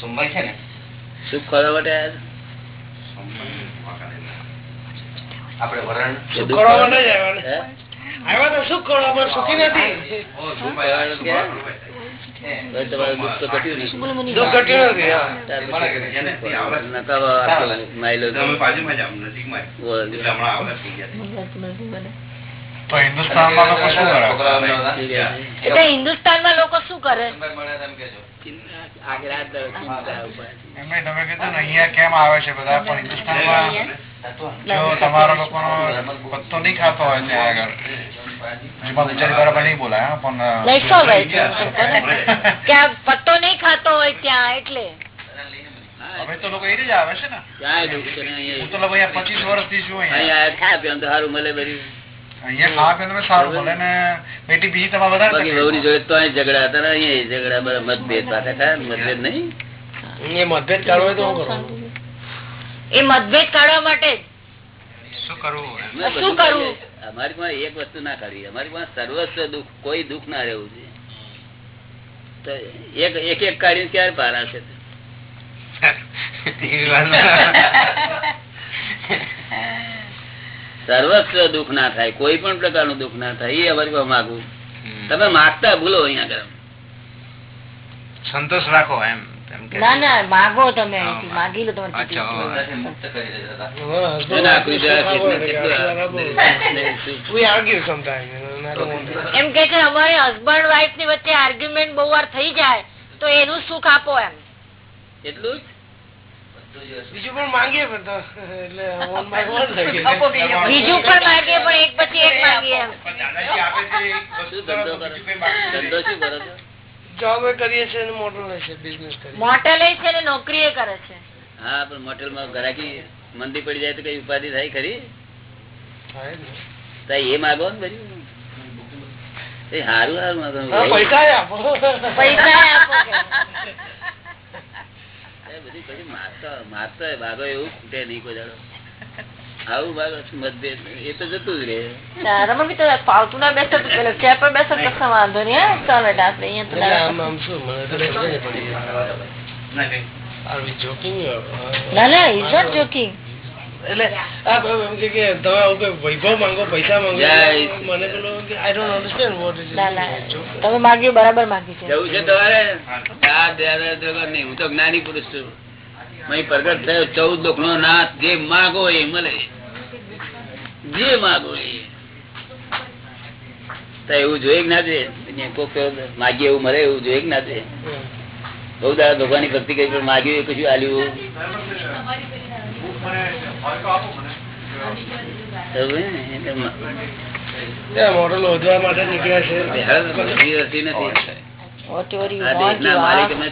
સોમવારે છે ને? સુખ ખોરવા માટે આપડે વરણ સુખ ખોરવા માટે આવ્યા? તો સુખ સુખી નથી. સુખ ખોરવાનું ક્યાં? તો હિન્દુસ્તાન હિન્દુસ્તાનમાં લોકો શું કરે? એટલે હિન્દુસ્તાન હિન્દુસ્તાનમાં લોકો શું કરે. એમને તમે કીધું ને અહીંયા કેમ આવે છે બધા પણ. જો તમારા પત્તો નહીં ખાતો હોય ત્યાં આગળ. બરાબર નહીં બોલાય પણ That's all right. કે આ પત્તો નહીં ખાતો હોય ત્યાં એટલે. હવે તો લોકો એ જ આવે છે ને. હું તો લોકો અહીંયા પચીસ વર્ષથી છું અહીંયા. ખાય તો સારું મળે બધું. અમારી પાસે એક વસ્તુ ના કરવી અમારી પાસે સર્વસ્વ દુઃખ કોઈ દુઃખ ના રહેવું જોઈએ. એક એક એક કાઢીને ક્યારે પાર આવશે? સર્વસ્વ દુઃખ ના થાય કોઈ પણ પ્રકારનું દુઃખ ના થાય એ અમારી માગવું તમે માગતા ભૂલો અહીંયા આગળ. સંતોષ રાખો એમ એમ કે ના ના માગો તમે. માગી લો. એમ કે છે અમારે હસબન્ડ વાઈફની વચ્ચે આર્ગ્યુમેન્ટ બહુ વાર થઈ જાય તો એનું સુખ આપો એમ. એટલું જ. બીજું પણ માંગીએ પણ તો. એટલે. બીજું. પણ માંગીએ પણ એક પછી એક માગીએ કરો? કરો? જોબ કરીએ છીએ અને મોટર લે છે બિઝનેસ કરીએ લે છે ને નોકરી એ કરે છે. હા પણ મોટેલમાં ઘરાકી મંદી પડી જાય તો કઈ ઉપાધિ થાય ખરી? થાય એ માગો ને બધું? એ સારું હારું પૈસા આપો. પૈસા આપો બધી પછી માગતા માગતા ભાગો એવું ખૂટે નહીં કોઈ દાડો. આવું ભાગો મતભેદ એ તો જતું જ રહે. ના, રમણભાઈ તો ફાવતું ના બેસો તો પેલો ચેર પર બેસો કશો વાંધો નહીં હા? ચાલો આપણે અહીંયા તો? ના ના ઇઝ નોટ જોકિંગ એટલે આ એમ કે કે તમે આવું કે વૈભવ માંગો પૈસા માંગો મને પેલો I don't understand what is ના ના. તમે માગ્યું બરાબર માગ્યું છે. જવું છે તમારે? આ દયા નહીં હું તો જ્ઞાની પુરુષ છું. મય પ્રગટ થયો ચૌદ લોક નો નાથ જે માગો એ મળે. જે માગો એ. એવું જોઈ ના જોઈએ? કોક માગીએ એવું મળે એવું જોઈ ના જોઈએ? બહુ દાદા ભગવાનની ભક્તિ કરી પણ માગ્યું એ કશું આલ્યું? માલિક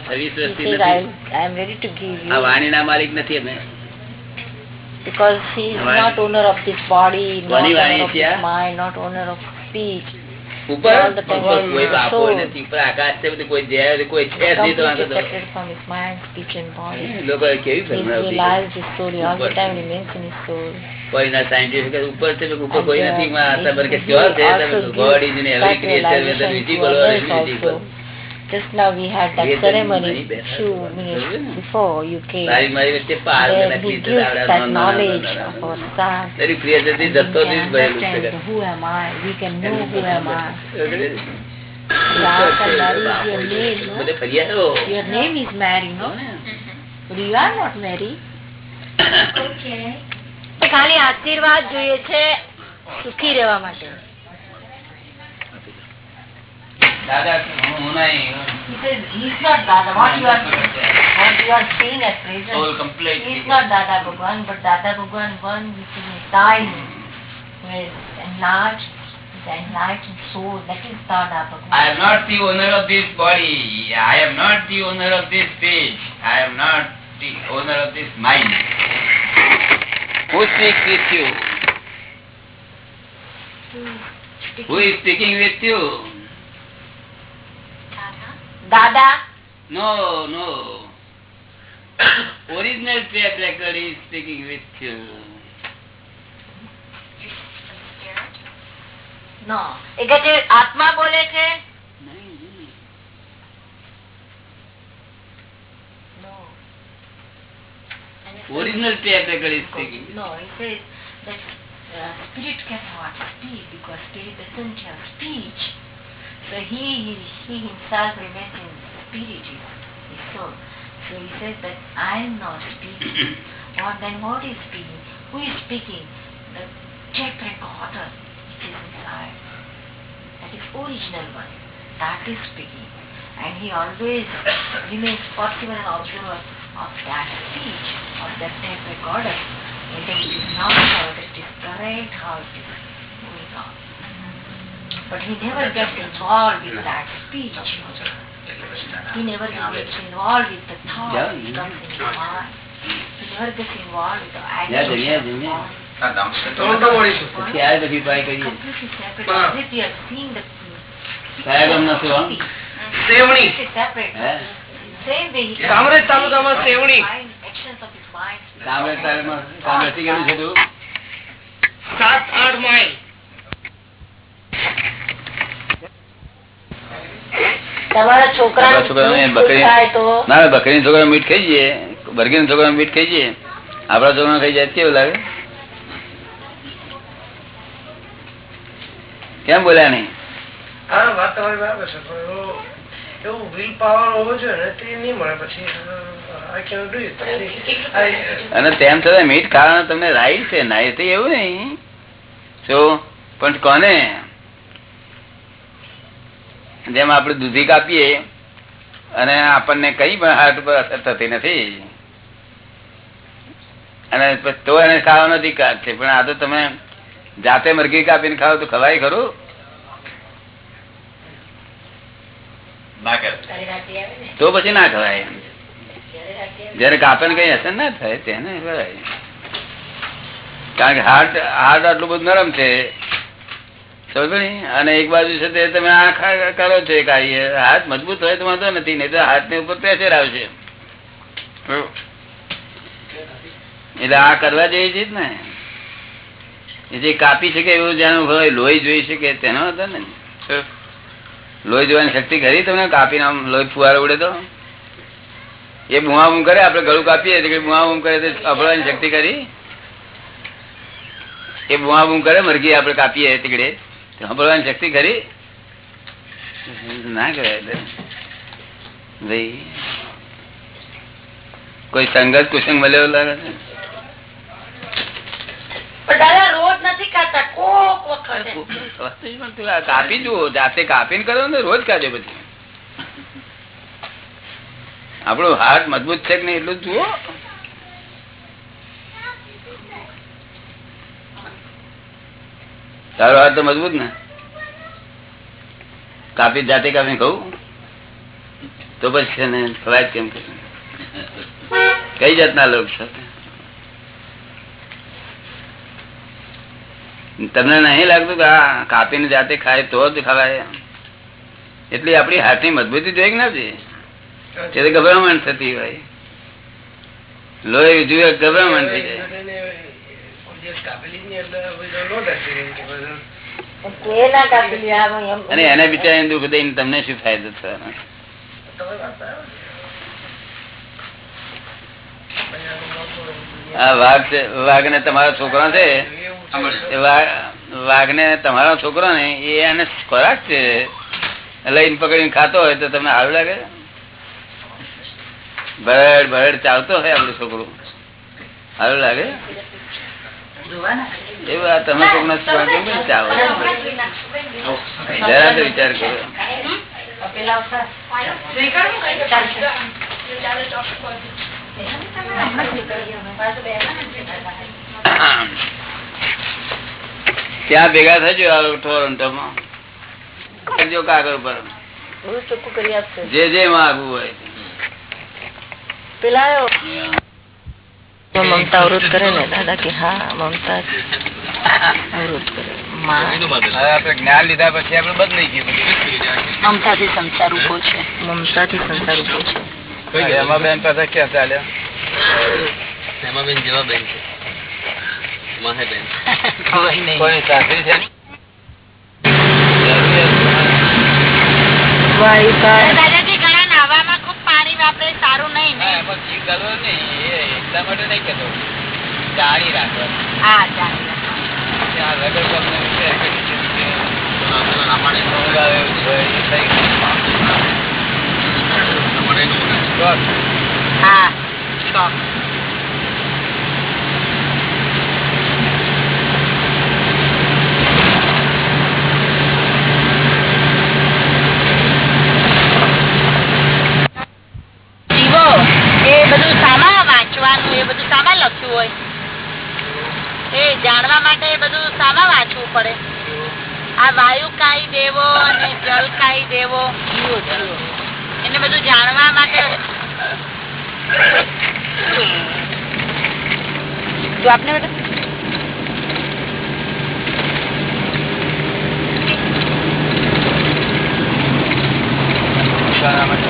છવ્વીસ he વર્ષથી says નથી I I am ready to give આ you વાણીના માલિક નથી અમે because he is Why? not owner of this body not કોની owner વાણી of છે this આ? mind not owner of speech ઉપર કોઈ બાપો. નથી ઉપર આકાશ છે બધું કોઈ ઝેર કોઈ છે જ લોકો કેવી. કોઈના કે ઉપર છે ઉપર કોઈ uh, નથી માં આ તમારે કે ક્યાં છે Just now we had that ceremony few minutes before you came. Then he gives that knowledge of our son. દરેક creator થી And we can understand who am I. We can know who am I. Raka, that is your name, no? Your name is Mary, no? But you are not Mary. Okay. ખાલી આશીર્વાદ જોઈએ છે સુખી રહેવા માટે Dada, who He says, not Dada. What you are, what you are seeing at present, Soul complete. He is not Dada Bhagwan, but Dada Bhagwan, one which is inside who is enlarged, is enlightened soul. That is Dada Bhagwan. I am not the owner of this body. I am not the owner of this speech. I am not the owner of this mind. Who speaks with you? Hmm. Who is speaking with you? Dada? No, no. Original tape record is speaking with you. No. এটা যে আত্মা বলেছে Original tape record is speaking. No, it says that uh, spirit cannot speak because spirit doesn't have speech. So he, he, he himself remains in spirit, his, his soul. So he says that I am not speaking. or then what is speaking? Who is speaking? The tape recorder which is inside. That is original one. That is speaking. And he always remains possible and observer of that speech, of that tape recorder. Whether it is not whether it is correct, how it is. But he never gets involved with that speech. He never gets involved with the thought Yeah, yeah. comes in mind. He never gets involved with the action yeah, of the yeah. મળીશું ત્યારે પછી try કરીએ Completely separate. Ah. As if we are seeing the કયા ગામના છો આમ? Sevani Completely separate. હે? Same way he Kamrej તાલુકામાં Sevani mind, actions of his mind. Kamrej તાલુકામાં કામરેજથી કેટલું છે તું? સાત આઠ માઇલ તમારા છોકરા બકરી ના બકરી છોકરા મીઠ ખાઈ જઈએ. બરગી છોકરા મીઠ ખાઈ જઈએ. આપડા છોકરા ખાઈ જાય કેવું લાગે? કેમ બોલ્યા નહીં? અને તેમ છતાં મીઠ ખાવાનું તમને રાઈટ છે ના એવું નહીં. શું? પણ કોને? જેમ આપણે દૂધી કાપીએ અને આપણને કઈ પણ હાર્ટ પર અસર થતી નથી. અને તો એને ખાવાનો અધિકાર છે પણ આ તો તમે જાતે મરઘી કાપીને ખાવ તો ખવાય ખરું? તો પછી ના ખવાય જયારે કાપે ને? કઈ અસર ના થાય તેને ખવાય. કારણ કે હાર્ટ હાર્ટ આટલું બધું નરમ છે? અને એક બાજુ છે તે તમે આ કરો છો એક હાથ મજબૂત હોય તો વાંધો નથી, નહીં તો હાથની ઉપર પ્રેશર આવશે. એટલે આ કરવા જેવી છે ને. જે કાપી શકે એવું જેનું હોય, લોહી જોઈ શકે, તેનો હતો ને. લોહી જોવાની શક્તિ ખરી તમને? કાપીને આમ લોહી ફુવારો ઉડે તો? એ બુઆ બુમ કરે આપડે ગળું કાપીએ તો બુઆ બુમ કરે તો અભળવાની શક્તિ કરી એ બુઆ બુમ કરે, મરઘી આપડે કાપીએ તીકડે સાંભળવાની શક્તિ ખરી? ના કહેવાય ભાઈ કોઈ સંગત કુસંગ મળ્યો લાગે છે? કાપી જુઓ જાતે કાપીને કરો ને રોજ કાઢો પછી. આપણું હાથ મજબૂત છે કે નહીં એટલું જુઓ. તારો હાથ તો મજબૂત ને? કાપી જાતે કાપી કહું? તો પછી છે ને ખવાય કેમ કે? કઈ જાતના લોક છો? તમને નહીં લાગતું કે આ કાપીને જાતે ખાય તો જ ખવાય? એટલી આપણી હાથની મજબૂતી જોઈ કે નથી તે તો ગભરામણ થતી હોય. લોહી જુએ ગભરામણ થઈ જાય. અને એને બિચારી દુઃખ દઈને તમને શું ફાયદો થવાનો વાઘ વાઘ ને તમારો છોકરો છે? વાઘ ને તમારો છોકરો ને એ એને ખોરાક છે? લઈને પકડીને ખાતો હોય તો તમને સારું લાગે? ભરડ ભરડ ચાલતો હોય આપડે છોકરું. સારું લાગે? એવું તમે કોક ના છોકરા કેમ નહીં ચાવો જરા તો વિચાર કરો. ત્યાં ભેગા થજો આ ટોરન્ટોમાં કરજો કાગળ પર. જે જે માગવું હોય. પેલા. મમતા અવરોધ કરે ને દાદા કે હા મમતા અવરોધ કરે જ્ઞાન લીધા પછી આપડે બદલાઈ ગયું મમતાથી સંસાર ઊભો છે. મમતાથી સંસાર ઊભો છે. એમાં પાસે ક્યાં ચાલ્યા? હેમાબેન જેવા બેન છે. માહે કોઈ સાસરી છે? દાદાજી ઘણા નાવામાં ખૂબ પાણી વાપરે સારું નહીં ને. હા, એમાં ઘી કરવો નહીં. એ એકદમ માટે નહીં કેતો જાણી રાખવાનું. હા જાણી પગનો વિષય કે નીચે નીચે આપણે ઊંઘ આવે એવું છે, એ થઈ ગયું. બસ. હા શોખ જીવો એ બધું સામા વાંચવાનું એ બધું સામા લખ્યું હોય એ જાણવા માટે એ બધું સામા પડે. આ વાયુ કાઈ દેવો અને જલ કાઈ દેવો? એને બધું જાણવા માટે. તો આપને બેટા શાના માટે?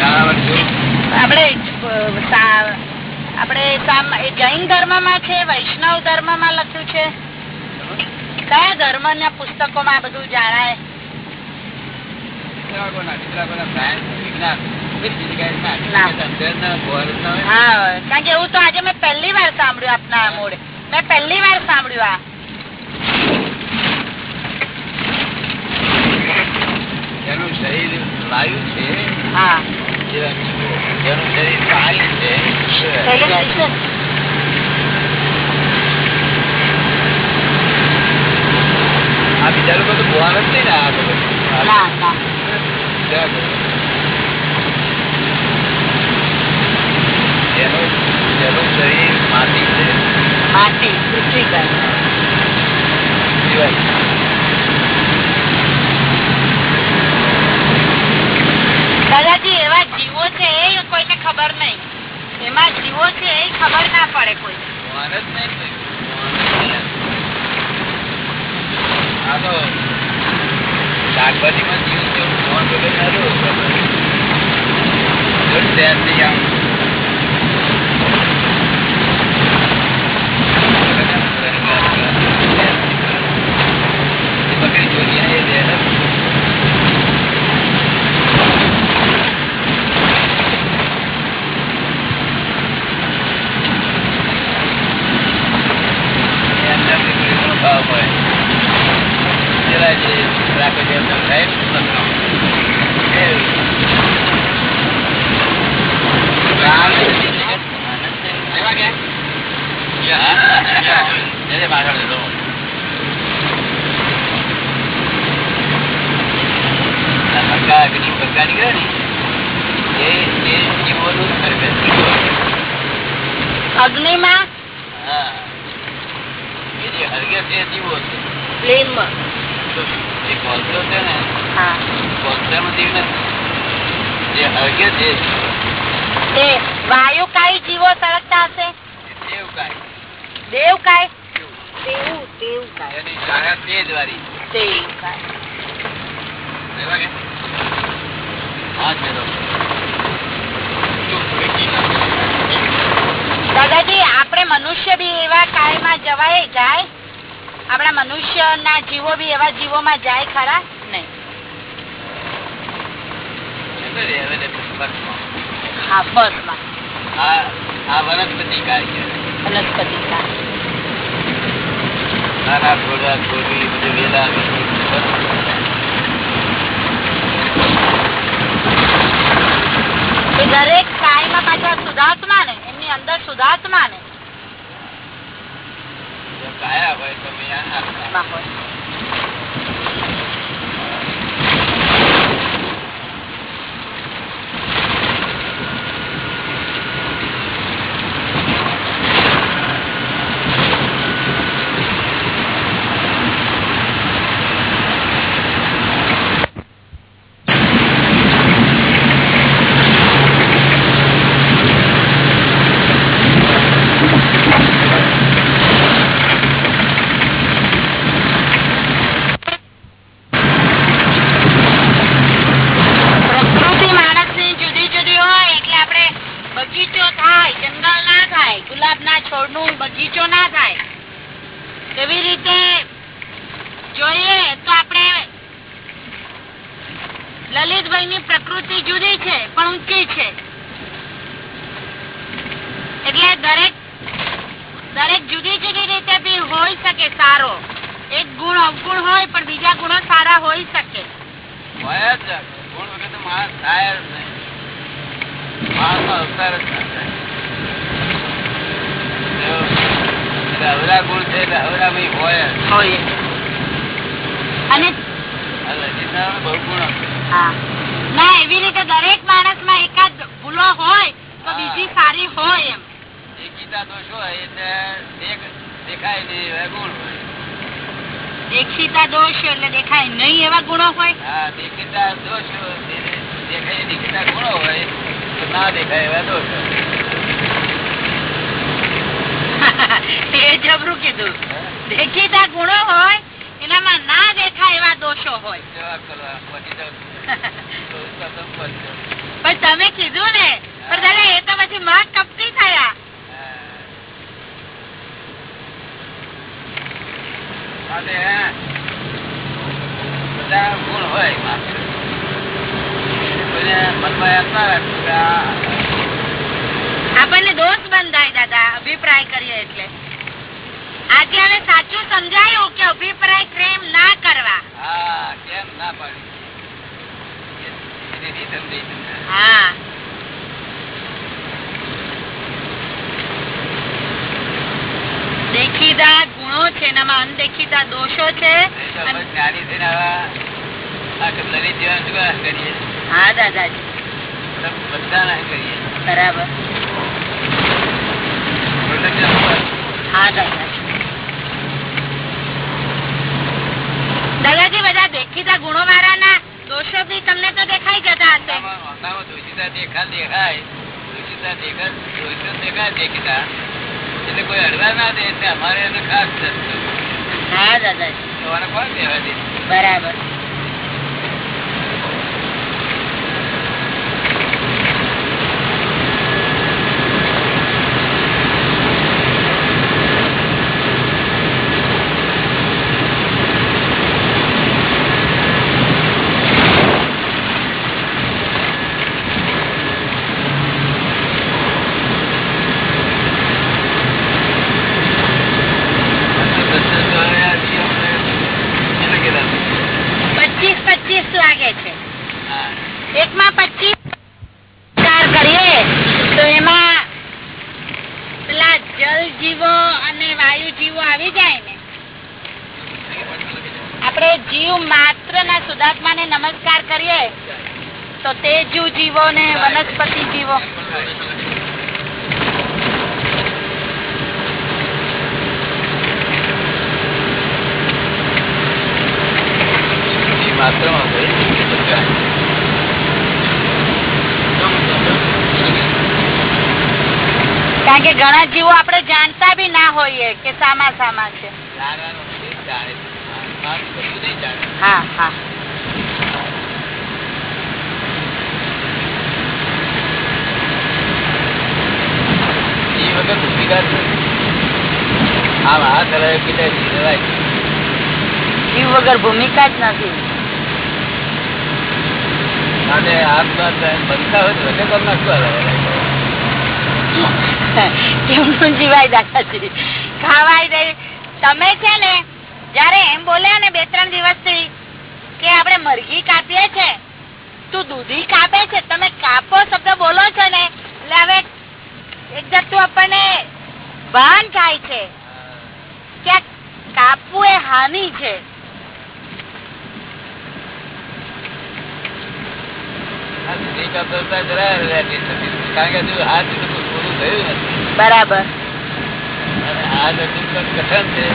શાના માટે શું? આપણે અ, સા- આપણે સામ- એ જૈન ધર્મમાં છે વૈષ્ણવ ધર્મમાં લખ્યું છે. કયા ધર્મ ના પુસ્તકો માં બધું જાણાય કારણ કે એવું તો આજે મેં પહેલી વાર સાંભળ્યું આપના મોડે. મેં પહેલી વાર સાંભળ્યું આ. જેનું શરીર વાયુ છે હા. જેનું શરીર પાણી છે આ બીજા લોકો તો ભોવાન જ નહીં ને આ લોકો. ના ના કેવા લોકો? જેનું જેનું શરીર માટી છે માટી પૃથ્વી કહે સિવાય દાદાજી એવા જીવો છે એ કોઈને ખબર નહીં એમાં જીવો છે એ ખબર ના પડે કોઈ ભગવાન જ નહીં કોઈ. આ તો શાકભાજીમાં જીવ છે એવું ભગવાન વગર ના રહ્યો. Good sense નહીં આમ. એ બકરી ચોરી આ એ દે ને. એમને એમની બકરીનો ભાવ હોય. પેલા જે રાખે છે એમને ખાય ને નખાવ. એ રામ નથી જગત આનંદ છે. લેવા ગયા? હા? એને પાછળ લીધો. આ અગ્નિ નીકળે ને એ એ જીવોનું જ અગ્નિમાં? હા. એ જે હરગે છે જીવો છે. ફ્લેમ જે કોલસો છે ને હા. કોલસામાં જીવ નથી જે હરગે છે તે વાયુ કાય જીવો સળગતા હશે? દેવ કાય દેવ દેવ. કાય એની છાયા તેજ વાળી. દેવ કાય દાદાજી, આપણે મનુષ્ય બી એવા કાયમાં જવાય, જાય? આપણા મનુષ્ય ના જીવો બી એવા જીવો માં જાય ખરા? નહીં. હા, બસમાં. આ આ વનસ્પતિ કાળ વનસ્પતિ કાળ નાના થોડા થોડી બધું વેલા વનસ્પતિ. એ દરેક કાયમાં પાછા શુદ્ધાત્મા ને એમની અંદર શુદ્ધાત્મા ને કાયા હોય તો મેં આ આત્મા. એમાં હોય પ્રકૃતિ માણસની જુદી જુદી હોય એટલે આપણે બગીચો થાય જંગલ ના થાય ગુલાબ ના છોડનું બગીચો ના થાય એવી રીતે જોઈએ તો આપણે લલિતભાઈ ની પ્રકૃતિ જુદી છે પણ ઊંચી છે એટલે દરેક દરેક જુદી જુદી રીતે બી હોઈ શકે સારો એક ગુણ અવગુણ હોય પણ બીજા ગુણો સારા હોઈ શકે હોય જ ને. ગુણ વગર તો માણસ થાય જ નહીં માણસનો અવતાર જ ના થાય જો, એટલે અવરા ગુણ છે એટલે અવરામય હોય જ. હોય અને આ લલિતનારાયણ બહુ ગુણ હશે. હા ના એવી રીતે દરેક માણસમાં એકાદ ભૂલો હોય તો હા. બીજી સારી હોય એમ એ ગીતા દોષ હોય એટલે દેખ- દેખાય નહીં એવા ગુણ હોય દેખીતા દોષ એટલે દેખાય નહીં એવા ગુણો હોય હા દેખીતા દોષ હોય, દે- દેખાય દેખીતા ગુણો હોય તો ના દેખાય એવા દોષ જબરું કીધું. દેખીતા ગુણો હોય એનામાં ના દેખાય એવા દોષો હોય. તો તો. પણ તમે કીધું ને પણ દાદા એ તો પછી માં કપટી થયા. બધા ગુણ હોય મનમાં એમ ના આ આપણને દોષ બંધાય દાદા અભિપ્રાય કરીએ એટલે. આજે હવે સાચું સમજાયું કે અભિપ્રાય પ્રેમ ના કરવા. હા કેમ ના પાડી. હા. દેખીતા ગુણો છે એનામાં અનદેખીતા દોષો છે. હા દાદાજી. બધા ના કરીએ. બરાબર. દાદાજી બધા દેખીતા ગુણો વાળાના દોષો બી તમને તો દેખાઈ જતા હશે. દોષિતા દેખા દેખાય. દોષિતા દેખા દેખાય દેખીતા. એટલે કોઈ અડવા ના દે એટલે અમારે એને ખાસ હા દાદાજી. કોણ કહેવા દે? બરાબર દર્શન દ્વારા આ નિયમને એને કહેતા પચીસ પચીસ લાગે છે હા એકમાં પચીસ વિચાર કરીએ તો એમાં પેલા જલ જીવો અને વાયુ જીવો આવી જાય ને આપણે જીવ માત્ર ના શુદ્ધાત્મા ને નમસ્કાર કરીએ તો તે જીવ જીવો ને વનસ્પતિ જીવો એ માત્રમાં હોય બધા. કારણ કે ઘણા જીવો આપણે જાણતા બી ના હોઈએ કે સામા સામા છે. હા હા. વગર ભૂમિકા જ નથી. આમ હાથ હલાવે બીજા જીવ વગર ભૂમિકા જ નથી. માટે હાથ બનતા હોય તો વચ્ચે નાખવા કેમનું જીવાય દાદાજી ખાવાય જાય તમે છે ને જયારે એમ બોલ્યા ને બે ત્રણ દિવસથી કે આપડે મરઘી કાપીએ છે તું દૂધી કાપે છે તમે કાપો શબ્દ બોલો છો ને એટલે હવે એક જતું આપણને ભાન થાય છે કે કાપવું એ હાનિ છે. બરાબર. અને હાથ હજુ પણ કઠણ છે.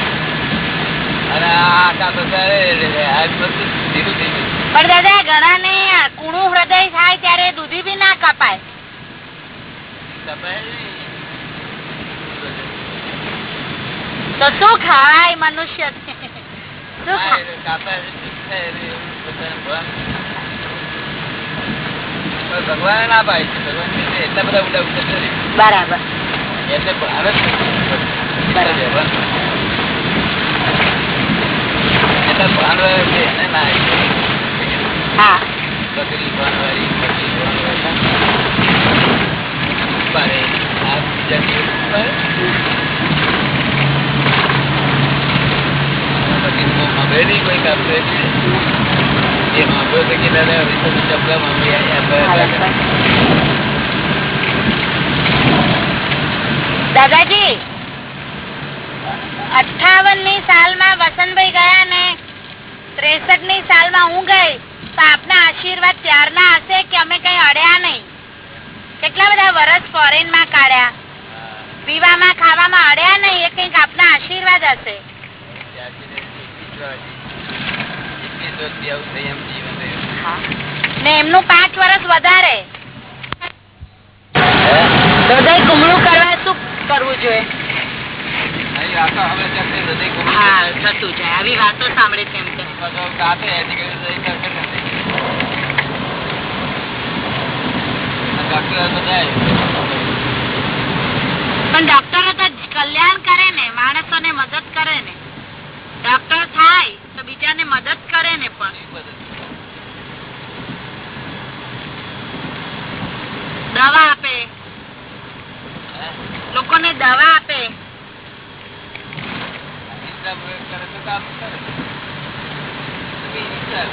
અને આ બધું થઈ ગયું. પણ દાદા ઘણા ને કુણું હૃદય થાય ત્યારે દૂધી બી ના કપાય. કપાય તો શું ખાવાય મનુષ્ય? ભગવાને ના પાડી છે. ભગવાન છે, એટલા બધા ઉડા ઉડા બરાબર. એટલે ભાન જ નથી. એટલા વ્યવહાર. એટલા ભાન વાળા છે એને ના આવી. હા તો તકલીફવાળી, તકલીફવાળી. ઉપાડે. આ બીજા દિવસ ઉપાડે. પછી તો સાંભળે નહીં કોઈ કાપતો એટલે. એ સાંભળ્યો તો કે દાદા હવે તો ચપલા સાંભળી આવ્યા. દાદાજી અઠાવનની સાલમાં વસંતભાઈ ગયા ને ત્રેસઠની સાલમાં હું ગઈ, તો આપના આશીર્વાદ ત્યારના હશે કે અમે કઈ અડ્યા નહીં? કેટલા બધા વર્ષ ફોરેનમાં કાઢ્યા? પીવામાં ખાવામાં અડ્યા નહીં એ કંઈક આપના આશીર્વાદ હશે. ને એમનું પાંચ વર્ષ વધારે. હૃદય કુમળું કરવા શું કરવું જોઈએ. હા થતું જાય. આવી વાતો સાંભળે છે એમ. પણ ડોક્ટરો તો કલ્યાણ કરે ને માણસોને મદદ કરે ને. ડોક્ટર થાય તો બીજાને મદદ કરે ને પણ. દવા આપે. લોકોને દવા આપે કરે તો કામ કરે. તો બી હિંસા.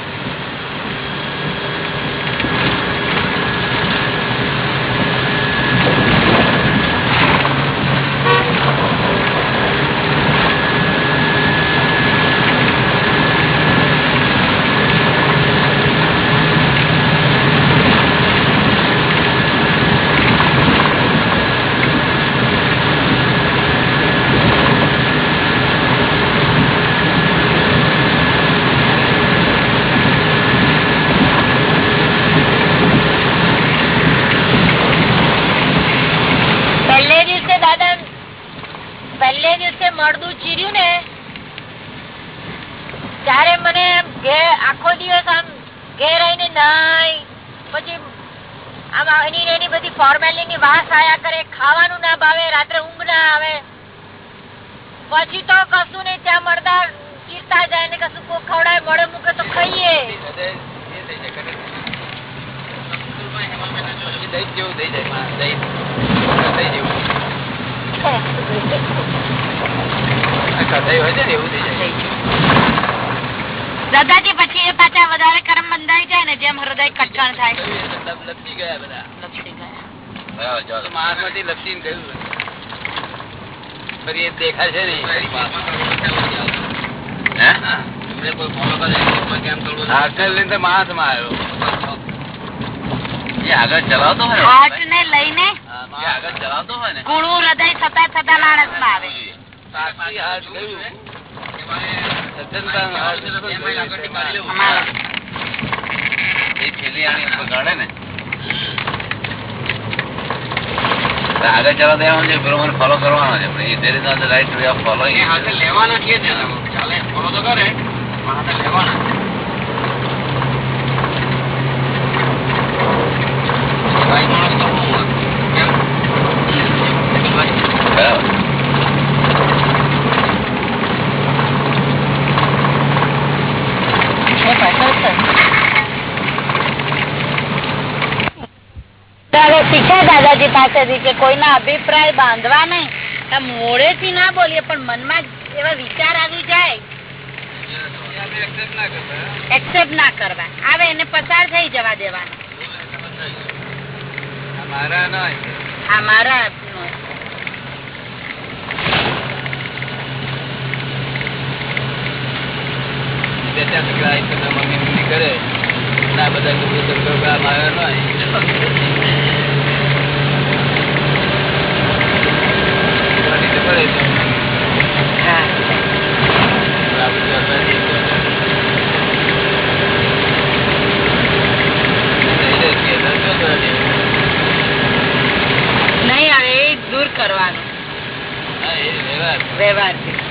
પહેલે દિવસે દાદા પહેલે દિવસે મળદું ચીર્યું ને ત્યારે મને એમ ઘે- આખો દિવસ આમ ઘેર આવીને નાઈ પછી આમ એની ને એની બધી ફોર્મેલિટી ની વાસ આયા કરે ખાવાનું ના ભાવે રાત્રે ઊંઘ ના આવે પછી તો કશું નહીં ત્યાં મળદા ચીરતા જાય ને કશું કોક ખવડાય મળે મૂકે તો ખાઈએ હૃદય એ થઈ જાય, કરે. પછી દહીં જેવું થઈ જાય માણસ, દહીં. કસાઈ જેવું. આ કસાઈ હોય છે ને એવું થઈ જાય દાદાજી પછી એ પાછા વધારે કરમ બંધાઈ જાય ને જેમ હૃદય કઠણ થાય કહ્યું એટલે લપ- લપસી ગયા બધા લપસી ગયા. તો માણસમાંથી લપસીને કહ્યું ફરી એ દેખાશે નહીં ફરી પાછું. હે? એમને કોઈ ફોલો કરે એમાં કેમ કરવું હાથને માં આવ્યો. આગળ ચલાવતો હોય હાર્ટ ને લઈને આગળ ચલાવતો હોય ને? કુળું હૃદય થતા થતા માણસમાં આવે ગયું આગળ નીકાળી લેવું. અમારા. એ છેલ્લી આની ઉપર કાઢે ને? તો આગળ ચલાવતો એમ છે બરોબર ફોલો કરવાનો છે. પણ એ there right way of following લેવાના છીએ ચાલે ફોલો તો કરે પણ લેવાના ભાઈ માણસ તો હું હોય. કેમ બરાબર. હવે શીખ્યા દાદાજી પાસેથી કે કોઈના અભિપ્રાય બાંધવા નહીં? આમ મોડેથી ના બોલીએ પણ મનમાં એવા વિચાર આવી જાય. એક્સેપ્ટ ના કરવા. આવે એને પસાર થઈ જવા દેવાના. મારા ના આ મારા મમ્મી કરે. ના બધા મારા ના રીતે પડે તો આ બધું આપણે નહીં કરતા. નહીં રે, કે તો શું કરે છે? નહીં આવે એ દૂર કરવાનું હા, એ વ્યવહાર. વ્યવહારથી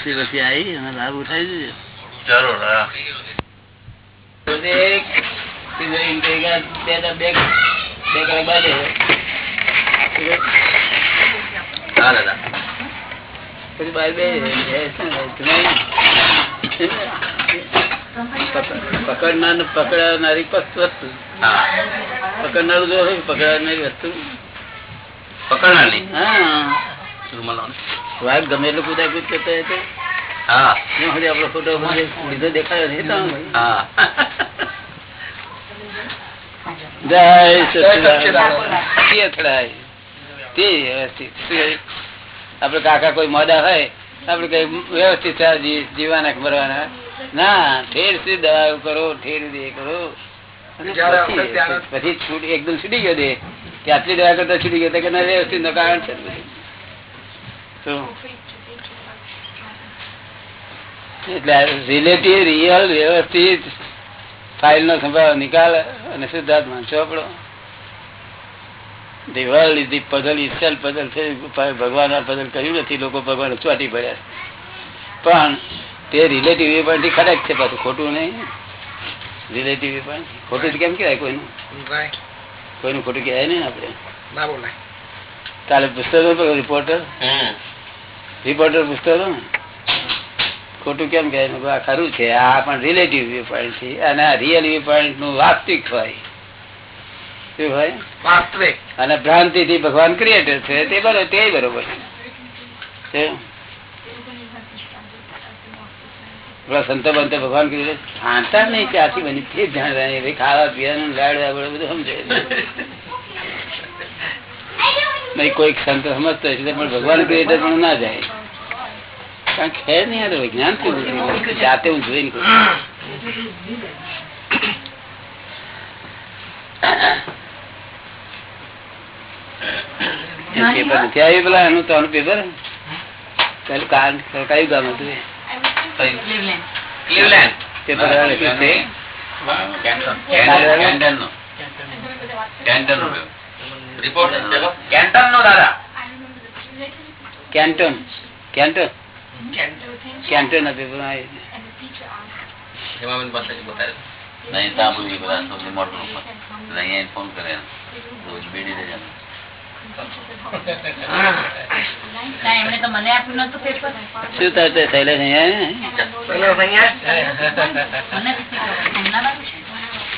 ધરતી પછી આવી અને લાભ ઉઠાવી દેજો પછી પકડનાર પકડનારી વસ્તુ પકડનારું જો પકડનારી વસ્તુ. પકડનારી હા. વાઘ ગમે એટલું કુદા કુદ કરતો હતો ફોટો લીધો દેખાયો નહીં કહ્યું? આપડે કાકા કોઈ મોડા હોય આપડે કઈ વ્યવસ્થિત જીવાના ભરવાના મરવાના? ના ઠેર સુધી દવા કરો ઠેર સુધી કરો. અને પછી- એકદમ છૂટી ગયો દે કે આટલી દવા કરતા છૂટી ગયો કે ના વ્યવસ્થિત નો કારણ છે એટલે રિલેટિવ રિયલ વ્યવસ્થિત ફાઇલ નો સંભાવ નિકાલ અને શુદ્ધાત્મા ચોપડો. The world is the puzzle is self puzzle છે ભગવાન પઝલ કર્યું નથી. લોકો ભગવાન ચોટી ભર્યા પણ તે રિલેટિવ પોઈન્ટ ખરેખ છે પાછું ખોટું નહીં. રિલેટિવ પણ ખોટું કેમ કહેવાય કોઈનું. કોઈનું ખોટું કહેવાય નહીં આપણે? ના બોલાય. કાલે પુસ્તક રિપોર્ટર હમ. રિપોર્ટર પૂછતો હતો ને ખોટું કેમ કે ખરું છે આ પણ રિલેટિવ વ્યૂ પોઈન્ટ છે અને આ રિયલ વ્યૂ પોઈન્ટનું વાસ્તવિક હોય. શું હોય? વાસ્તવિક. અને ભ્રાંતિ થી ભગવાન ક્રિએટર છે તે બરોબર તે બરોબર છે. સંતો બનતો ભગવાન કીધું ખાતા નહીં ક્યાંથી બની તે જાણ ખાવા પીવાનું લાડવા બધું બધું સમજે નહીં કોઈક સંત સમજતો હશે પણ ભગવાન ક્રિએટર પણ ના જાય. કારણ કે ખેર નહીં તો વિજ્ઞાનથી જાતે હું જોઈને પેપર નથી આવ્યું પેલા એનું તો પેપર પેલું કાન- કયું ગામ હતું પેપર વાળા છે? કેન્ટન. કેન્ટન. Report paper. કેન્ટનનો દાદા કેન્ટન કેન્ટન કેન્ટન ના શું થશે શૈલેષ અહીંયા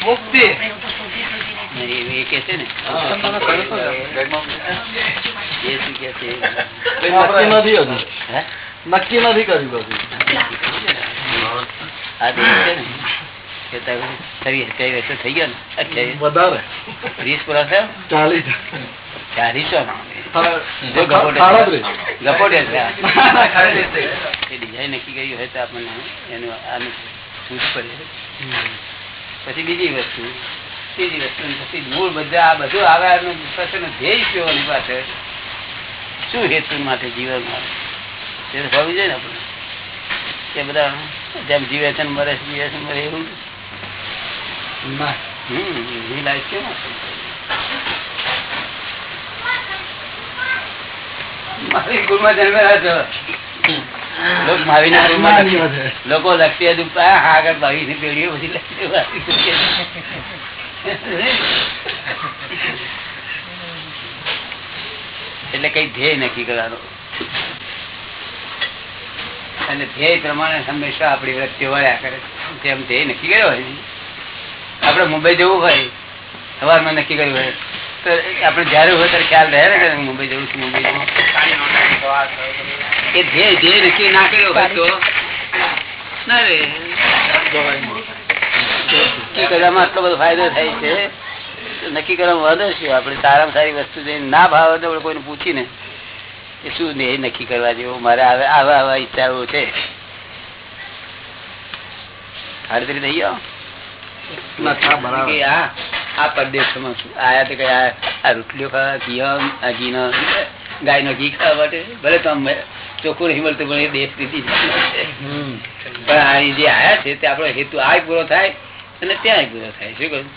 મુક્તિ એ કે છે ને. એ શું કે છે? નક્કી નથી કર્યું. બધું. આ છે ને. થઈ ગયો ને? વધારે. વીસ પૂરા થયો? ચાલીસ. ચાલીસો ડિઝાઇન નક્કી કરી હોય તો આપણને એનું આનું પૂછ પડે. પછી બીજી વસ્તુ ત્રીજી વસ્તુ પછી મૂળ બધા આ બધું આવે પ્રશ્ન ધ્યેય કયો એની પાસે? શું હેતુ માટે જીવનમાં તે તો હોવી જોઈએ ને આપણે એ બધા જેમ જીવે છે મરે છે જીવે છે મરે એવું હમ લાઈફ કેમ? મારી ગુરુમાં જન્મેલા છો. લોક માવીના ગુરુમાં આત્માની લખી- વધે. લોકો લખતી હતું આગળ બાવીસની પેઢીઓ બધી એટલે કઈ ધ્યેય નક્કી કરવાનો. અને ધ્યેય પ્રમાણે હંમેશા આપણી વ્યક્તિ વળ્યા કરે તેમ ધ્યેય નક્કી કર્યો હોય આપડે મુંબઈ જવું હોય સવારમાં નક્કી કર્યું હોય તો જયારે હોય ત્યારે ખ્યાલ રહે ને મુંબઈ જવું છું, મુંબઈ જવું એ ધ્યેય ધ્યેય નક્કી ના કર્યો હોય નક્કી કરવામાં આટલો બધો ફાયદો થાય છે. નક્કી કરવામાં વાંધો છે આપણે સારામાં સારી વસ્તુ જઈને ના ભાવે તો આપણે કોઈને પૂછીને કે શું ધ્યેય નક્કી કરવા જેવું? મારે આવે, આવા ઈચ્છાઓ છે. હાડતરી થઈ ગયો? આ આ પરદેશમાં છું. આયા તો કઈ આ આ રોટલીઓ ખાવા ઘી આ ઘીનો ગાયનો ઘી ખાવા માટે. ભલે તો ચોખ્ખું નહીં મળતું પણ એ દેશ દીધી પણ આ જે આયા છે તે આપણો હેતુ આ પૂરો થાય અને ત્યાં પૂરો થાય. શું કહ્યું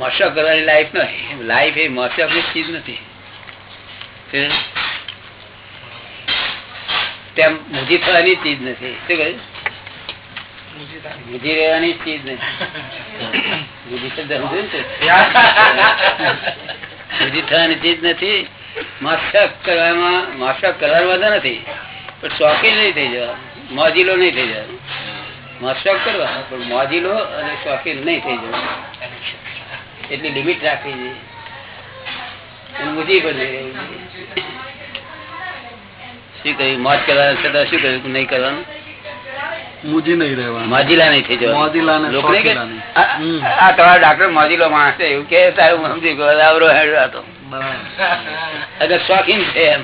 મશક કરવાની લાઈફ નથી લાઈફ એ મશકની ચીજ નથી. તેમ મોજી થવાની ચીજ નથી. શું કહ્યું મૂજી રહેવાની ચીજ મૂજી શબ્દ સમજ્યું ને? મૂજી થવાની ચીજ નથી. મોશક કરવામાં મોશક કરવાનો વાંધો નથી. પણ શોખીન નહીં થઈ જવા. મોજીલો નહીં થઈ જવા. મોશક કરવા પણ મોજીલો અને શોખીન નહીં થઈ જવા. એટલી લિમિટ રાખવી જોઈએ. મૂજી પણ નહીં શું કહ્યું? મોજ કરવાનું છતાં શું કહ્યું? નહીં કરવાનું? મુજી નહીં રહેવાનું. મોજીલા નહીં થઈ જવાનું. મોજીલા ને લોકોને કે, શોખીલા નહીં. આ- તમારો ડાક્ટર મોજીલો માણસ છે એવું કે તારું સમજી ગયો હતો અગર શોખીન છે એમ.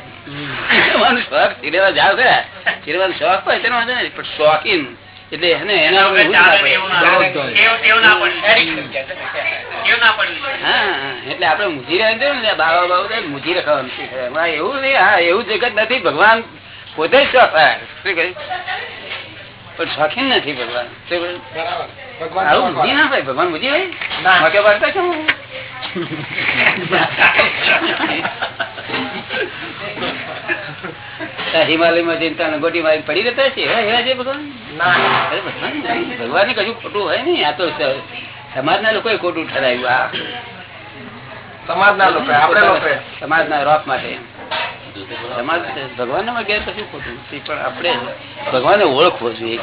શોખ સિનેમા જાવ ખરા. સિનેમાનો શોખ હોય તેનો વાંધો નહીં પણ શોખીન એટલે એને. હા એટલે આપડે મૂજી રહ્યા છે. ને બાબા બાબુ મૂજી રખાવાનું શીખવાડે. એવું નહીં હા એવું જગત નથી. ભગવાન પોતે જ શોખ શું કહ્યું? પણ શોખીન નથી ભગવાન. આવું બુદ્ધિ ના ભાઈ ભગવાન બુદ્ધિ ભાઈ મોટે પાડતા કેમ હિમાલયમાં જઈને ત્યાં ગોટી મારી પડી રહેતા છે? એવા છે ભગવાન? ભગવાન ને કશું ખોટું હોય નહીં. આ તો સમાજના લોકોએ ખોટું ઠરાવ્યું આ. સમાજના લોકો લોકો સમાજના રોપ માટે. સમાજ ભગવાનમાં ગેર કશું ખોટું નથી, પણ આપણે ભગવાનને ઓળખવો જોઈએ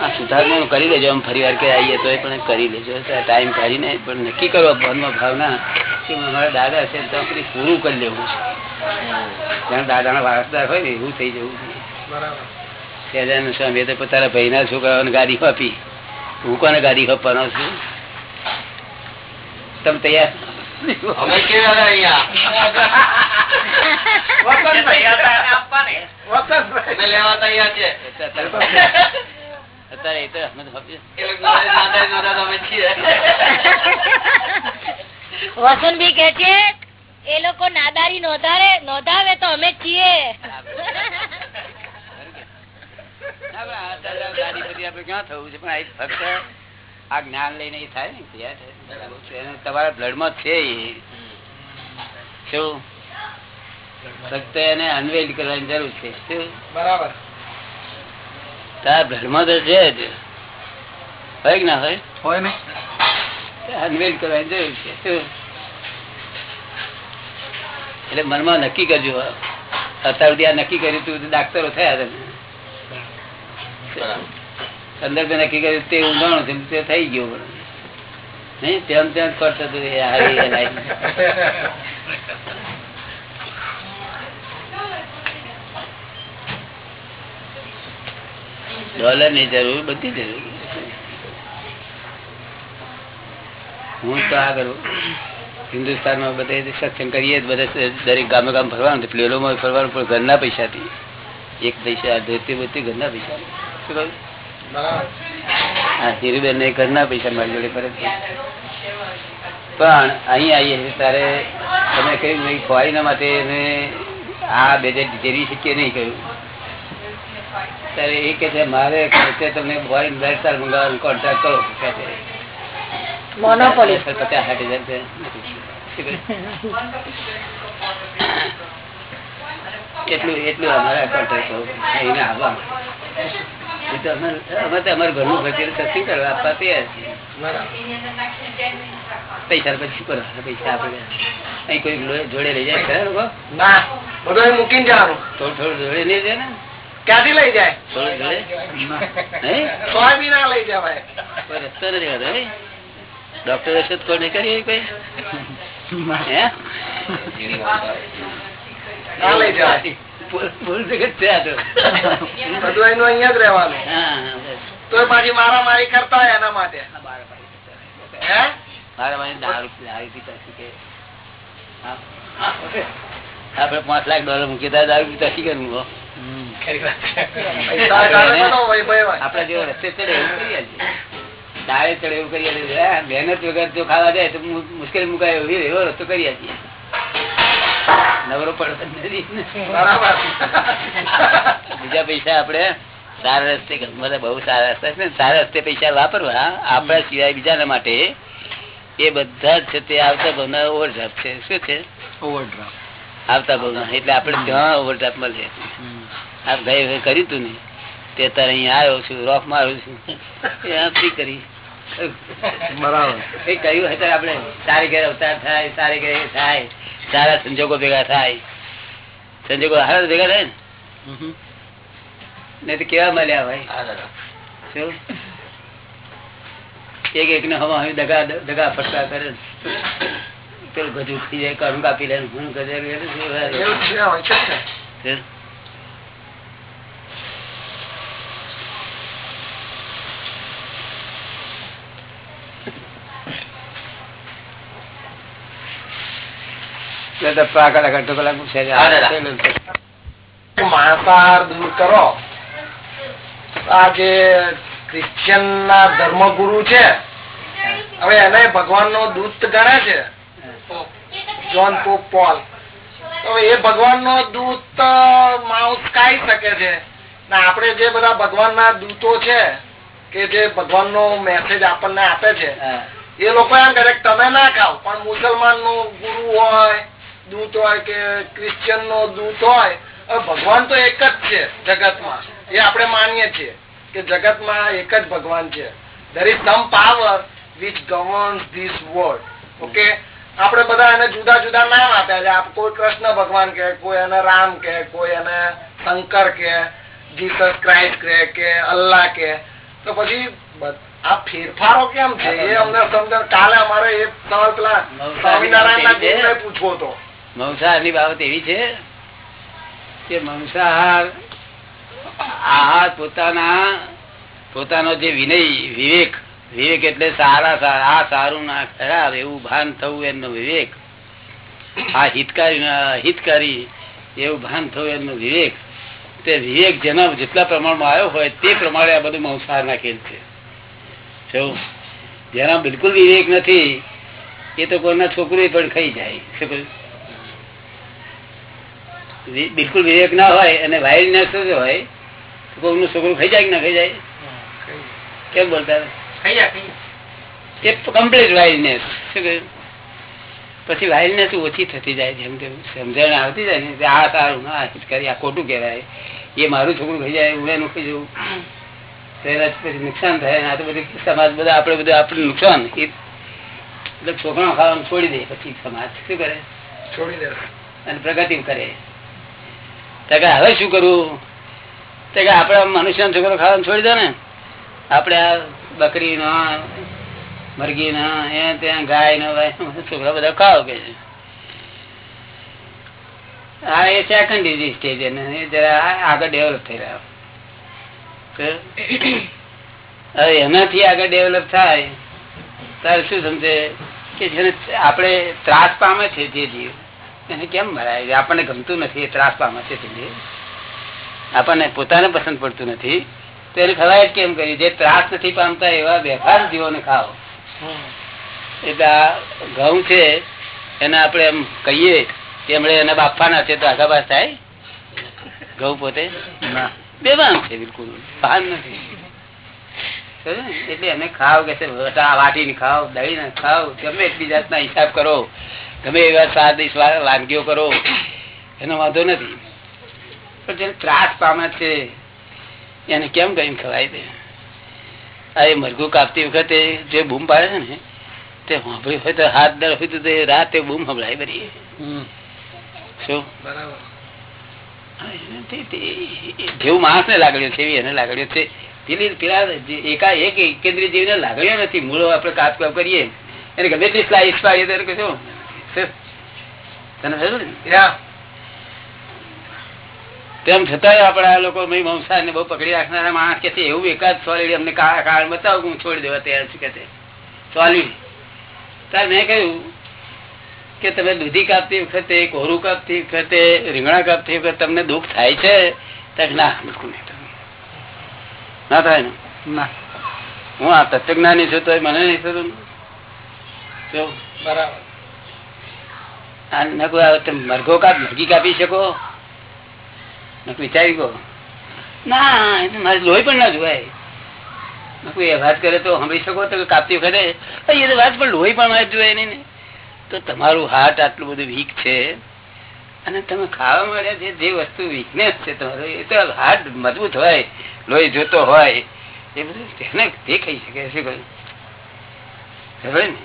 આ સુધારણા કરી લેજો, આમ ફરી વાર કે આવીએ તો પણ કરી લેજો. ટાઈમ કાઢીને પણ નક્કી કરો મનમાં ભાવના. કે મારા દાદા છે, તો આપણે પૂરું કરી લેવું છે. જ્યાં દાદાના વારસદાર હોય ને, એવું થઈ જવું છે સ્વામી તો પોતાના ભાઈના છોકરાઓને ગાડી આપી. હું કોને ગાડી આપવાનો છું? તમે તૈયાર? અમે કેવા છીએ. વસંતભી કે છે એ લોકો નાદારી નોંધાવે નોંધાવે તો અમે છીએ. ક્યાં થવું છે? પણ આ ફક્ત આ જ્ઞાન લઈને એ થાય ને તમારા બ્લડમાં છે એ. શું? ફક્ત એને અનવેલ કરવાની જરૂર છે. શું? બરાબર. તારા બ્લડ તો છે જ. હોય ના હોય? હોય ને. અનવેલ કરવાની જરૂર છે. શું? એટલે મનમાં નક્કી કરજો. અત્યાર સુધી આ નક્કી કર્યું તું ડાક્ટરો થયા તમે. સંદર્ભે નક્કી કર્યું તે ઊંઘાણું છે, તે થઈ ગયું. નહીં, તેમ તેમ કરતો. ડોલરની જરૂર, બધી જરૂર. હું તો આગળ હિન્દુસ્તાનમાં બધે સત્સંગ કરીએ બધા દરેક ગામે ગામ ફરવાનું પ્લેલોમાં ફરવાનું પણ ઘરના પૈસાથી. એક પૈસા ધોતી બોતી ઘરના પૈસા શું કહ્યું? હા ધીરુબેન ને ઘરના પૈસા મારી જોડે છે. પણ અહીં આવીએ છીએ ત્યારે તમે કહ્યું ભાઈ ફોરીના માટે એને આ બે જે જેવી શકીએ નહીં કહ્યું? ત્યારે એ કે છે મારે ખર્ચે તમને ફોરીન લાઇફસ્ટાઇલ મંગાવવાનો કોન્ટ્રાક્ટ કરો. કે છે મોનોપોલી પચાસ સાઠ હજાર છે. એટલું એટલું અમારા કોન્ટ્રાક્ટ એને આવવા અમે તો અમારા ઘરનું ખર્ચે સત્સંગ કરવા આપવા તૈયાર છીએ. પૈસા પછી શું પૈસા આપણે અહીં કોઈ જોડે લઈ જાય ખરા લોકો? બધું મૂકીને જવાનું. થોડું થોડું જોડે નહીં જાય ને? ક્યાંથી લઈ જાય? થોડું જોડે? હે? ના લઈ જવાય. રસ્તો નથી હોતો, હે? ડોક્ટરે શોધખોળ કરી કોઈ? હે? ના લઈ જવાય. ભૂલ- ભૂલ જગત છે આ તો. બધું એનું અહીંયા જ રહેવાનું તો પાછી મારામારી કરતા હોય એના માટે આ બાર પાડી. હે મારા પાસે દારૂ દારૂ પીતા શીખે હા. આપણે પાંચ લાખ ડોલર મૂકી દારૂ પીતા શીખે આપડે. આપડા જેવો રસ્તે ચડે એવું કરી. દાળે ચડે એવું કરીએ છીએ. મહેનત વગર જો ખાવા જાય તો મુ- મુશ્કેલી મુકાય એવો રસ્તો કરી છીએ નવરો પડતો બીજા પૈસા આપડે સારા રસ્તે બધા બહુ સારા રસ્તા છે સારા રસ્તે પૈસા વાપરવા આપણા સિવાય બીજાના માટે એ બધા જ છે તે આવતા ભાવના ઓવરડ્રાફ્ટ છે. શું છે? ઓવરડ્રાફ્ટ આવતા ભાવના એટલે આપણે ત્યાં ઓવરડ્રાફ્ટ મળે. આ ગઈ વખતે કર્યું તું ને તે તારે અહીંયા આવ્યો છું રોફ મારું છું. એ આપી કરી? બરાબર. એ કહ્યું હતું આપણે સારી ઘરે અવતાર થાય સારી ઘરે થાય સારા સંજોગો ભેગા થાય. સંજોગો હારા ભેગા થાય ને? નહીં તો કેવા મળ્યા ભાઈ એક એક ને હવા દગા દગા ફટકા કરે પેલું ગજુ થઈ જાય કરું કાપી લે ઘણું એટલે શું થાય? એવું છે હોય છે જ ને. છે? એટલે તો પાકડ અડધો કલાક પૂછે છે. હા, દાદા. માંસાહાર દૂર કરો. આ જે ક્રિશ્ચિયન ના ધર્મગુરુ છે હવે એને ભગવાન નો દૂત ગણે છે. જોન પોપ પોલ હવે એ ભગવાન નો દૂત માઉસ ખાઈ શકે છે. ને આપણે જે બધા ભગવાન ના દૂતો છે કે જે ભગવાન નો મેસેજ આપણને આપે છે એ લોકો એમ કરે તમે ના ખાવ પણ મુસલમાન નો ગુરુ હોય દૂત હોય કે ક્રિશ્ચિયન નો દૂત હોય ભગવાન તો એક જ છે જગતમાં. એ આપણે માનીએ છીએ કે જગતમાં એક જ ભગવાન છે. There is some power which governs this world okay આપણે બધા એને જુદા જુદા નામ આપ્યા છે. આપ કોઈ કૃષ્ણ ભગવાન કે કોઈ એને રામ કે કોઈ એને શંકર કે જીસસ ક્રાઇસ્ટ કે કે અલ્લાહ કે તો પછી આ ફેરફારો કેમ છે? એ અમને સમજણ. કાલે અમારે એ સવાલ પેલા સ્વામિનારાયણ ના પૂછવો હતો. મંસાહારની બાબત એવી છે કે મંસાહાર આહાર પોતાના, પોતાનો જે વિનય, વિવેક વિવેક એટલે સારા સારા, આ સારું ના ખરાબ એવું ભાન થવું એમનો વિવેક. આ હિતકારી હિતકારી એવું ભાન થવું એમનો વિવેક. તે વિવેક જેના જેટલા પ્રમાણમાં આવ્યો હોય તે પ્રમાણે આ બધું મંસાહાર નાખેલ છે? જેના બિલકુલ વિવેક નથી, એ તો કોઈના છોકરી પણ ખાઈ જાય. શું બિલકુલ વિવેક ના હોય અને વાઇલ્ડનેસ શું હોય તો કોઈનું છોકરું ખાઈ જાય કે ના ખાઈ જાય? કેમ બોલતા? એ કમ્પ્લીટ વાયરનેસ પછી વાયરનેસ ઓછી થતી જાય જેમ કે સમજણ આવતી જાય ને આ સારું આ કરી આ ખોટું કહેવાય. એ મારું છોકરું ખાઈ જાય હું એનું ખાઈ જવું પછી નુકસાન થાય આ તો બધી સમાજ બધા આપણે બધું આપણે નુકસાન. એટલે છોકરા ખાવાનું છોડી દે પછી સમાજ શું કરે? છોડી દે. અને પ્રગતિ કરે. હવે શું કરવું? કે આપડે મનુષ્ય છોકરો ખાવાનું છોડી દો ને. આપડે આ બકરી નો મરઘી નો એ ત્યાં ગાય નો છોકરા બધા ખાવ કે હા એ સેકન્ડ સ્ટેજ એ જરા આગળ ડેવલપ થઈ રહ્યા. હવે એનાથી આગળ ડેવલપ થાય ત્યારે શું સમજે? કે જેને આપણે ત્રાસ પામે છે જે જીવ એને કેમ મરાય? આપણને ગમતું નથી એ ત્રાસ પામે છે આપણને પોતાને પસંદ પડતું નથી. તો એને ખવાય જ કેમ કર્યું જે ત્રાસ નથી પામતા એવા બેકાર જીવોને ખાઓ. એટલે આ ઘઉં છે એને આપણે એમ કહીએ કે એમણે એને બાફવાના છે તો આગાબાસ થાય? ઘઉં પોતે? ના. બેભાન છે બિલકુલ. ભાન નથી? એટલે એને ખાવ કે છે વટા વાટીને ખાવ દહીને ખાવ ગમે એટલી જાતના હિસાબ કરો. ગમે એવા સ્વાદિષ્ટ વાનગીઓ કરો. એનો વાંધો નથી. પણ જેને ત્રાસ પામે છે એને કેમ કઈ ખવાય દે આ એ મરઘું કાપતી વખતે જે બૂમ પાડે છે ને તે સાંભળ્યું હોય તો હાથ દર હોય તો રાતે બૂમ સંભળાય બધી. શું? બરાબર. જેવું માણસ ને લાગણીઓ છે એવી એને લાગણીઓ છે. પેલી પેલા જે એકા એક કેન્દ્રીય જીવને લાગણીઓ નથી. મૂળો આપણે કાપ કાપ કરીએ. એને ગમે તે સ્લાઇસ પાડીએ ત્યારે કશું? તને ને? તેમ છતાંય આપડા આ લોકો મંસાર ને બહુ પકડી રાખનારા માણસ કે છે એવું એકાદ સોલિડ અમને કા- કારણ બતાવો હું છોડી દેવા તૈયાર છું કે છે. સોલિડ તાર મેં કહ્યું કે તમે દૂધી કાપતી વખતે કોરું કાપતી વખતે રીંગણા કાપતી વખતે તમને દુઃખ થાય છે? ના બિલકુલ નહીં. ના થાય ને? ના. હું આ તત્વજ્ઞાની છું તો મને નહીં થતું બરાબર. મરઘો કાપ મરઘી કાપી શકો? વિચારી કહો ના મારે લોહી પણ ના જોવાય. એ વાત કરે તો સાંભળી શકો તો કાપતી વખતે એ તો વાત પણ લોહી પણ મારે જોવાય નહીં ને. તો તમારું હાર્ટ આટલું બધું વીક છે અને તમે ખાવા મળ્યા છે જે વસ્તુ વીકનેસ છે તમારું એ તો હાર્ટ મજબૂત હોય. લોહી જોતો હોય એ બધું તેને તે કહી શકે શું કહ્યું ખબર ને.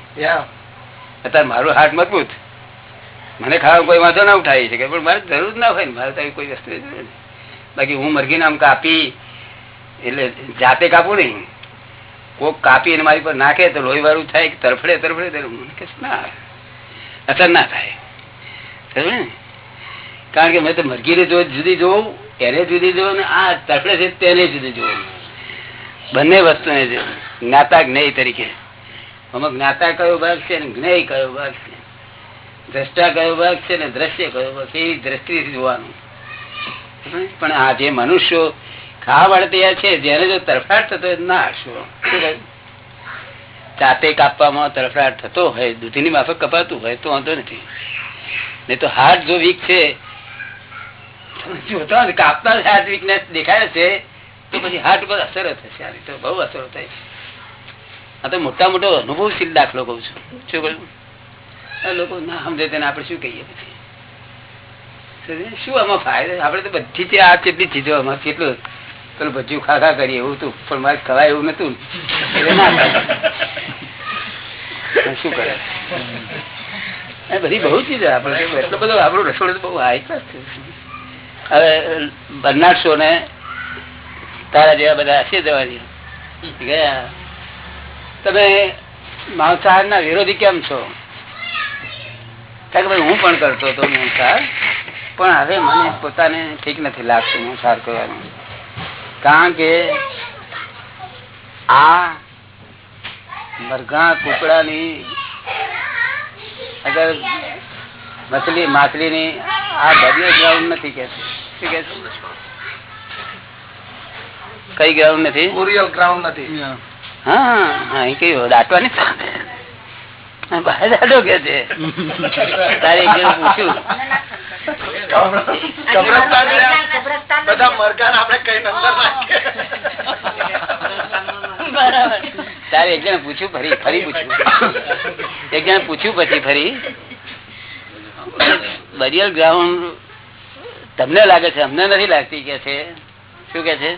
અત્યારે મારું હાર્ટ મજબૂત મને ખાવા કોઈ વાંધો ના ઉઠાવી શકે પણ મારે જરૂર ના હોય ને મારે તો કોઈ વસ્તુ. બાકી હું મરઘી નામ કાપી એટલે જાતે કાપું નહીં કોક કાપી અને મારી પર નાખે તો લોહી વાળું થાય કે તરફડે તરફડે મને ના આવે. અસર ના થાય કારણ કે મેં તો મરઘીને જો જુદી જોઉં એને જુદી ને આ તરફડે છે તેને જુદી જોઉં બંને વસ્તુને જોઉં જ્ઞાતા જ્ઞેય તરીકે. આમાં જ્ઞાતા કયો ભાગ છે ને જ્ઞેય કયો ભાગ છે? દ્રષ્ટા કયો ભાગ છે ને દ્રશ્ય કયો ભાગ છે? એ દ્રષ્ટિથી જોવાનું. પણ આ જે મનુષ્યો ખાવા વાળા તૈયાર છે, જેને જો તરફાટ થતો ના શું જાતે કાપવામાં તરફાટ થતો હોય, દૂધીની માફક કપાતું હોય તો વાંધો નથી. નહીં તો હાથ જો વીક છે જોતા કાપતા હાર્ટ વીકનેસ દેખાય છે, તો પછી હાર્ટ પર અસર થશે આની તો બહુ અસર થાય આ તો મોટા મોટો અનુભવશીલ દાખલો કઉ છું. શું કહ્યું? લોકો ના સમજે તેને આપણે શું કહીએ પછી? શું આમાં ફાયદો? આપણે તો બધી આ કેટલી ચીજો આમાં કેટલું પેલું ભજ્યું ખા ખા કરીએ એવું હતું, પણ મારે ખવાય એવું નતું શું કરે? બધી બહુ ચીજો આપણે એટલો બધો, આપણું રસોડું બહુ હાઈ ક્લાસ હવે બર્નાડ ને તારા જેવા બધા હશે જવાની ગયા તમે માંસાહાર ના વિરોધી કેમ છો? કારણ કે ભાઈ હું પણ કરતો હતો માંસાહાર પણ હવે મને પોતાને ઠીક નથી લાગતું માંસાહાર કરવાનું. કારણ કે આ મરઘા કુકડાની અગર મછલી માછલીની આ દરિયો ગ્રાઉન્ડ નથી કે શું કે છે? કઈ ગ્રાઉન્ડ નથી? Burial ગ્રાઉન્ડ નથી. હા હા એ કઈ દાટવાની બહાર દાટો કે છે? તારે એક જણ પૂછ્યું. બધા મરઘાને આપણે કઈ અંદર નાખીએ. તારે એક જણ પૂછ્યું ફરી ફરી પૂછ્યું. એક જણ પૂછ્યું પછી ફરી. બરિયલ ગ્રાઉન્ડ તમને લાગે છે? અમને નથી લાગતી કે છે. શું કે છે?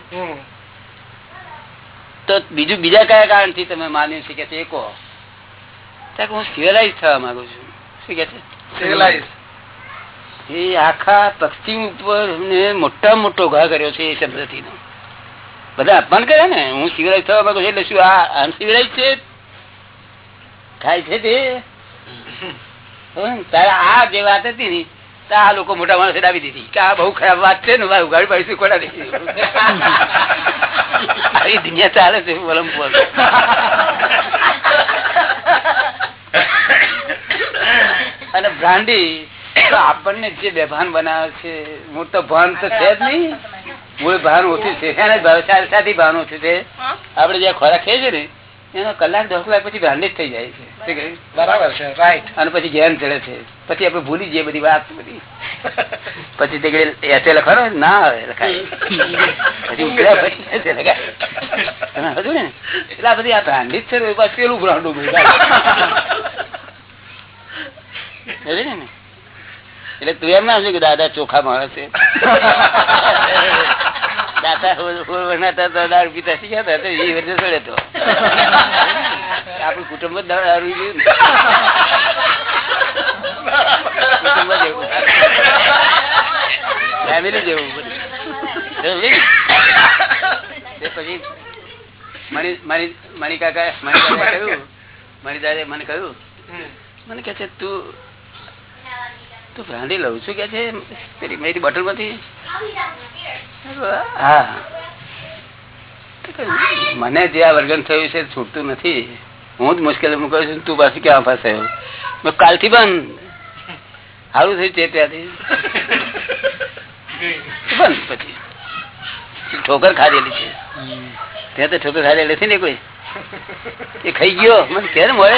તો બીજું બીજા કયા કારણથી તમે માન્યું છે કે છે? કહો. હું સિવિલાઇઝ થવા માંગુ છું. શું કે છે? Civilized. એ આખા પશ્ચિમ ઉપર મોટા મોટો ઘા કર્યો છે એ શબ્દથી બધા અપમાન કરે ને. હું સિવિલાઇઝ થવા માંગુ છું એટલે શું આ અનસિવિલાઇઝ છે? થાય છે તે? તારે આ જે વાત હતી ને આ લોકો મોટા માણસે ડાબી દીધી. કે આ બહુ ખરાબ વાત છે ને ભાઈ ઉગાડી પાડીશું ખોટા દીધી આવી દુનિયા ચાલે છે વલમ બોલ અને બ્રાન્ડી તો આપણને જે બેભાન બનાવે છે મૂળ તો ભાન તો છે જ નહીં. મૂળ ભાન ઓછું છે. એને ભાવ- ભાન ઓછું છે આપડે જ્યાં ખોરાક ખાઈએ છે ને એનો કલાક દસ કલાક પછી બ્રાન્ડી થઈ જાય છે. બરાબર છે રાઈટ અને પછી ઘેર ચડે છે. પછી આપણે ભૂલી જઈએ બધી વાત બધી. પછી તે એસે લખવાનો ના આવે લખાય. પછી ઉકળ્યા પછી એસે લખાય. તમે ને? એટલે આ બધી આ જ છે પેલું સમજ્યું ને? એટલે તું એમ ના સમજે કે દાદા ચોખા માણસ છે. આપણું કુટુંબ જ દારૂ પીવું કુટુંબ જ એવું. ફેમિલી જેવું પછી મણિકાકા મણી મણી કાકા કહ્યું. મણી મને કહ્યું. મને કે છે તું તું બ્રાન્ડી લઉં છું કે છે? પેલી મેરી બોટલમાંથી હા. મને જે આ વર્ગન થયું છે છૂટતું નથી. હું જ મુશ્કેલી મૂકું છું તું પાછું ક્યાં ફસાયો? મેં કાલથી બંધ. સારું થયું છે ત્યાંથી. બંધ પછી. ઠોકર ખાધેલી છે. ત્યાં તો ઠોકર ખાધેલી નથી ને કોઈ? એ ખાઈ ગયો. મને ક્યારે મળે